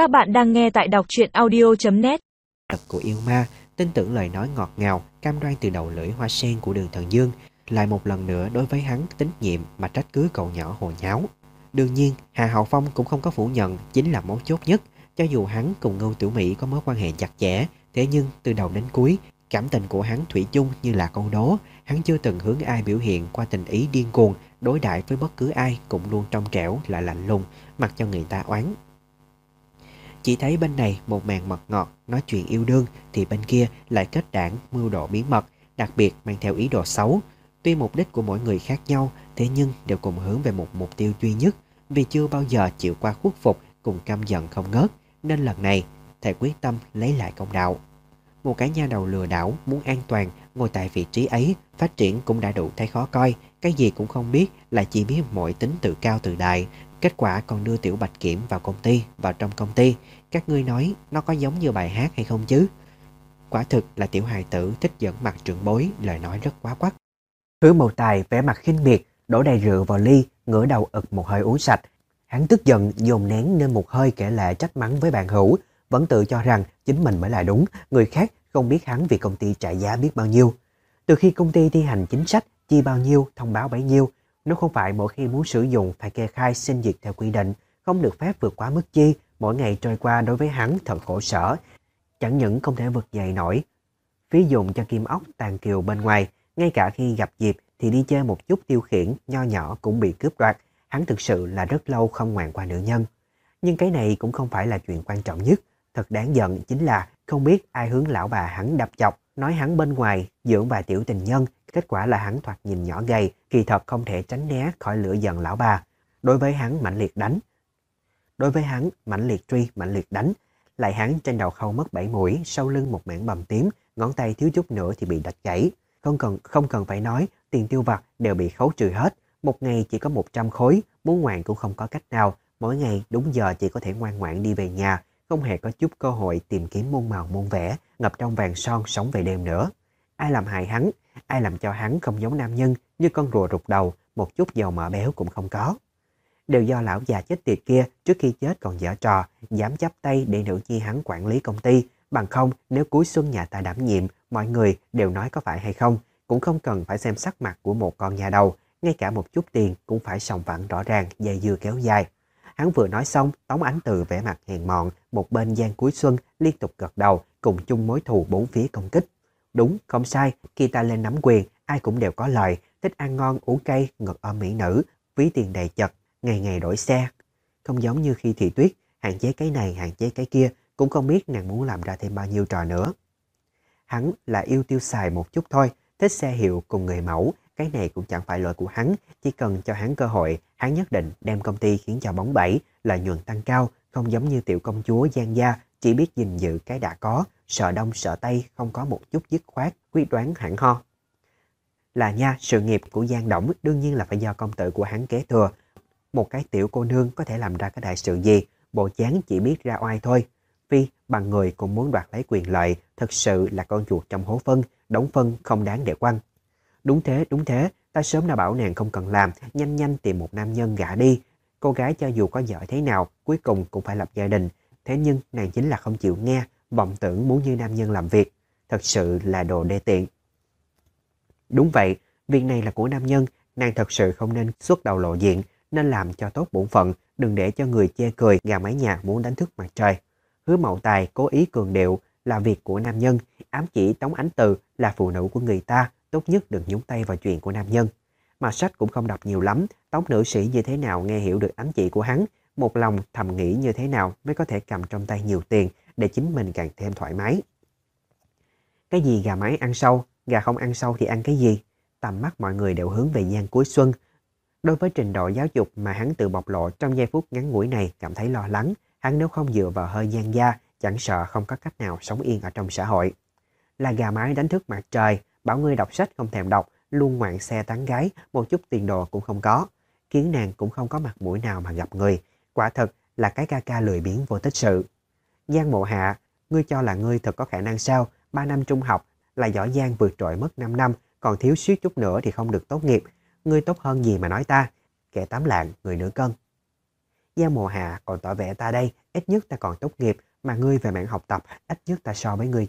Các bạn đang nghe tại đọc truyện audio.net Thật của yêu ma, tin tưởng lời nói ngọt ngào, cam đoan từ đầu lưỡi hoa sen của đường thần dương, lại một lần nữa đối với hắn tín nhiệm mà trách cứ cậu nhỏ hồ nháo. Đương nhiên, Hà Hậu Phong cũng không có phủ nhận chính là mấu chốt nhất, cho dù hắn cùng Ngưu Tiểu Mỹ có mối quan hệ chặt chẽ, thế nhưng từ đầu đến cuối, cảm tình của hắn thủy chung như là câu đố, hắn chưa từng hướng ai biểu hiện qua tình ý điên cuồng, đối đãi với bất cứ ai cũng luôn trong trẻo lại lạnh lùng, mặc cho người ta oán. Chỉ thấy bên này một màn mật ngọt nói chuyện yêu đương thì bên kia lại kết đảng mưu đồ bí mật, đặc biệt mang theo ý đồ xấu. Tuy mục đích của mỗi người khác nhau, thế nhưng đều cùng hướng về một mục tiêu duy nhất, vì chưa bao giờ chịu qua khuất phục cùng căm giận không ngớt, nên lần này thầy quyết tâm lấy lại công đạo. Một cái nha đầu lừa đảo muốn an toàn ngồi tại vị trí ấy, phát triển cũng đã đủ thấy khó coi, cái gì cũng không biết là chỉ biết mọi tính tự cao tự đại, Kết quả còn đưa Tiểu Bạch Kiểm vào công ty, vào trong công ty. Các ngươi nói nó có giống như bài hát hay không chứ? Quả thực là tiểu hài tử thích dẫn mặt trưởng bối, lời nói rất quá quắc. Hứa màu tài vẻ mặt khinh miệt, đổ đầy rượu vào ly, ngửa đầu ực một hơi uống sạch. Hắn tức giận, dồn nén nên một hơi kể lệ trách mắng với bạn hữu, vẫn tự cho rằng chính mình mới là đúng, người khác không biết hắn vì công ty trả giá biết bao nhiêu. Từ khi công ty thi hành chính sách, chi bao nhiêu, thông báo bấy nhiêu, nếu không phải mỗi khi muốn sử dụng phải kê khai xin duyệt theo quy định, không được phép vượt quá mức chi, mỗi ngày trôi qua đối với hắn thật khổ sở. Chẳng những không thể vực dậy nổi, phí dụng cho kim ốc tàn kiều bên ngoài, ngay cả khi gặp dịp thì đi chơi một chút tiêu khiển, nho nhỏ cũng bị cướp đoạt. Hắn thực sự là rất lâu không ngoan qua nữ nhân. Nhưng cái này cũng không phải là chuyện quan trọng nhất. Thật đáng giận chính là không biết ai hướng lão bà hắn đập chọc, nói hắn bên ngoài dưỡng vài tiểu tình nhân Kết quả là hắn thoạt nhìn nhỏ gầy, kỳ thật không thể tránh né khỏi lửa giận lão bà. Đối với hắn mạnh liệt đánh. Đối với hắn mạnh liệt truy, mạnh liệt đánh. Lại hắn trên đầu khâu mất bảy mũi, sau lưng một mảng bầm tím, ngón tay thiếu chút nữa thì bị đạch gãy. Không cần không cần phải nói, tiền tiêu vặt đều bị khấu trừ hết. Một ngày chỉ có 100 khối, muốn ngoan cũng không có cách nào. Mỗi ngày đúng giờ chỉ có thể ngoan ngoãn đi về nhà, không hề có chút cơ hội tìm kiếm môn màu môn vẽ, ngập trong vàng son sống về đêm nữa. Ai làm hại hắn, ai làm cho hắn không giống nam nhân như con rùa rụt đầu, một chút dầu mỡ béo cũng không có. Đều do lão già chết tiệt kia trước khi chết còn dở trò, dám chấp tay để nữ nhi hắn quản lý công ty. Bằng không, nếu cuối xuân nhà ta đảm nhiệm, mọi người đều nói có phải hay không, cũng không cần phải xem sắc mặt của một con nhà đầu, ngay cả một chút tiền cũng phải sòng vặn rõ ràng, dây dưa kéo dài. Hắn vừa nói xong, Tống Ánh Từ vẻ mặt hèn mọn, một bên gian cuối xuân liên tục gật đầu, cùng chung mối thù bốn phía công kích. Đúng, không sai, khi ta lên nắm quyền, ai cũng đều có lời, thích ăn ngon, uống cây, ngực ôm mỹ nữ, ví tiền đầy chật, ngày ngày đổi xe. Không giống như khi thị tuyết, hạn chế cái này, hạn chế cái kia, cũng không biết nàng muốn làm ra thêm bao nhiêu trò nữa. Hắn là yêu tiêu xài một chút thôi, thích xe hiệu cùng người mẫu, cái này cũng chẳng phải lỗi của hắn, chỉ cần cho hắn cơ hội, hắn nhất định đem công ty khiến cho bóng bẩy, lợi nhuận tăng cao, không giống như tiểu công chúa Giang Gia, chỉ biết gìn giữ cái đã có, sợ đông sợ tây, không có một chút dứt khoát, quyết đoán hẳn ho. Là nha, sự nghiệp của Giang Động đương nhiên là phải do công tử của hắn kế thừa. Một cái tiểu cô nương có thể làm ra cái đại sự gì, bộ chán chỉ biết ra oai thôi. Phi bằng người cũng muốn đoạt lấy quyền lợi, thật sự là con chuột trong hố phân, đóng phân không đáng để quăng. Đúng thế, đúng thế, ta sớm đã bảo nàng không cần làm, nhanh nhanh tìm một nam nhân gả đi. Cô gái cho dù có giỏi thế nào, cuối cùng cũng phải lập gia đình. Thế nhưng nàng chính là không chịu nghe, vọng tưởng muốn như nam nhân làm việc. Thật sự là đồ đê tiện. Đúng vậy, việc này là của nam nhân, nàng thật sự không nên xuất đầu lộ diện, nên làm cho tốt bổn phận, đừng để cho người chê cười gà mái nhà muốn đánh thức mặt trời. Hứa mậu tài cố ý cường điệu là việc của nam nhân, ám chỉ Tống Ánh Từ là phụ nữ của người ta, tốt nhất đừng nhúng tay vào chuyện của nam nhân. Mà sách cũng không đọc nhiều lắm, Tống nữ sĩ như thế nào nghe hiểu được ám chỉ của hắn, một lòng thầm nghĩ như thế nào mới có thể cầm trong tay nhiều tiền để chính mình càng thêm thoải mái. Cái gì gà mái ăn sâu, gà không ăn sâu thì ăn cái gì? Tầm mắt mọi người đều hướng về gian cuối xuân. Đối với trình độ giáo dục mà hắn tự bộc lộ trong giây phút ngắn ngủi này cảm thấy lo lắng, hắn nếu không dựa vào hơi gian gia, chẳng sợ không có cách nào sống yên ở trong xã hội. Là gà mái đánh thức mặt trời, bảo ngươi đọc sách không thèm đọc, luôn ngoạn xe tán gái, một chút tiền đồ cũng không có. kiến nàng cũng không có mặt mũi nào mà gặp người. Quả thật là cái ca ca lười biếng vô tích sự. Giang Mộ Hạ, ngươi cho là ngươi thật có khả năng sao? Ba năm trung học là giỏi giang vượt trội mất 5 năm, còn thiếu suýt chút nữa thì không được tốt nghiệp. Ngươi tốt hơn gì mà nói ta? Kẻ tám lạng, người nửa cân. Giang mộ hạ còn tỏ vẻ ta đây, ít nhất ta còn tốt nghiệp, mà ngươi về mảng học tập, ít nhất ta so với ngươi